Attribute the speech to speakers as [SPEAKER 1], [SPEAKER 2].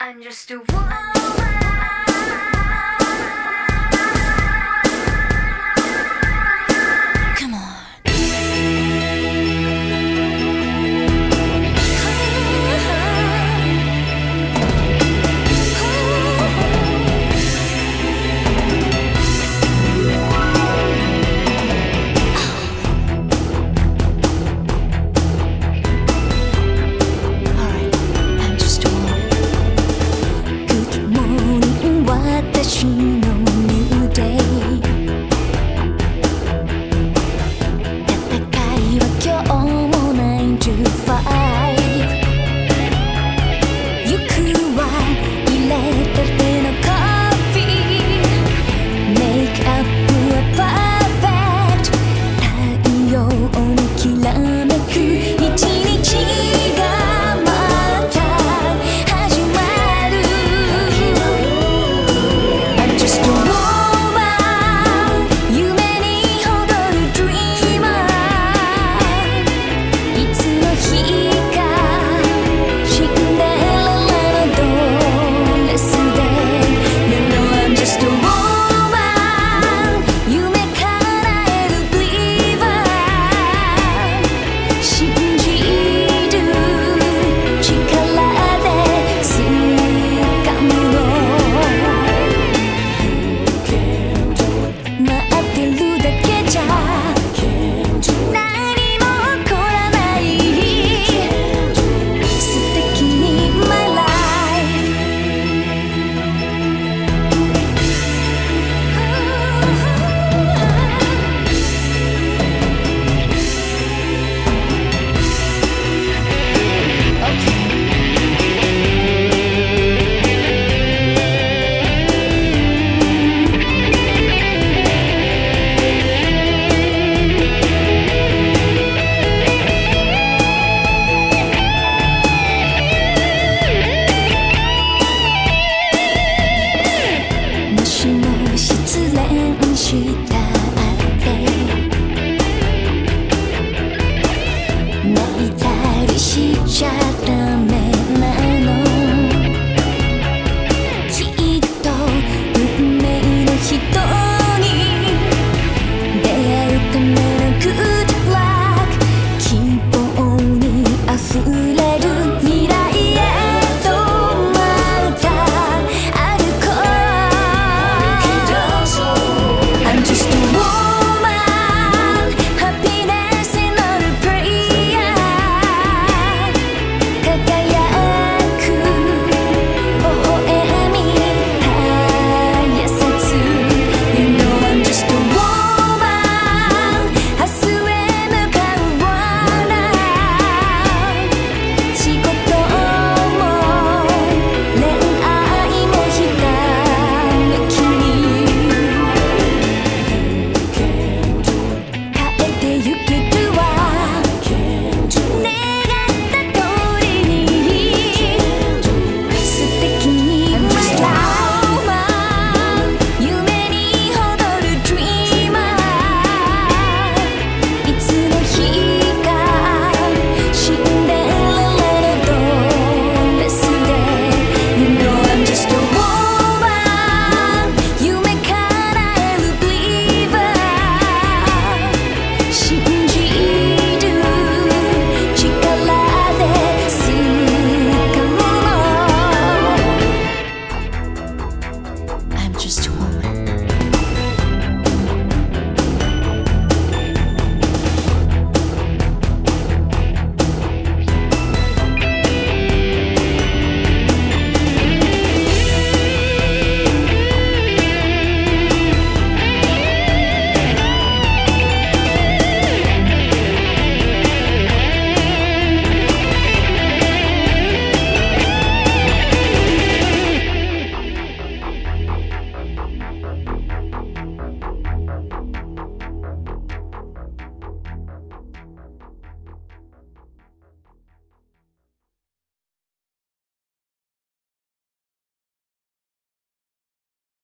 [SPEAKER 1] I'm just a woman.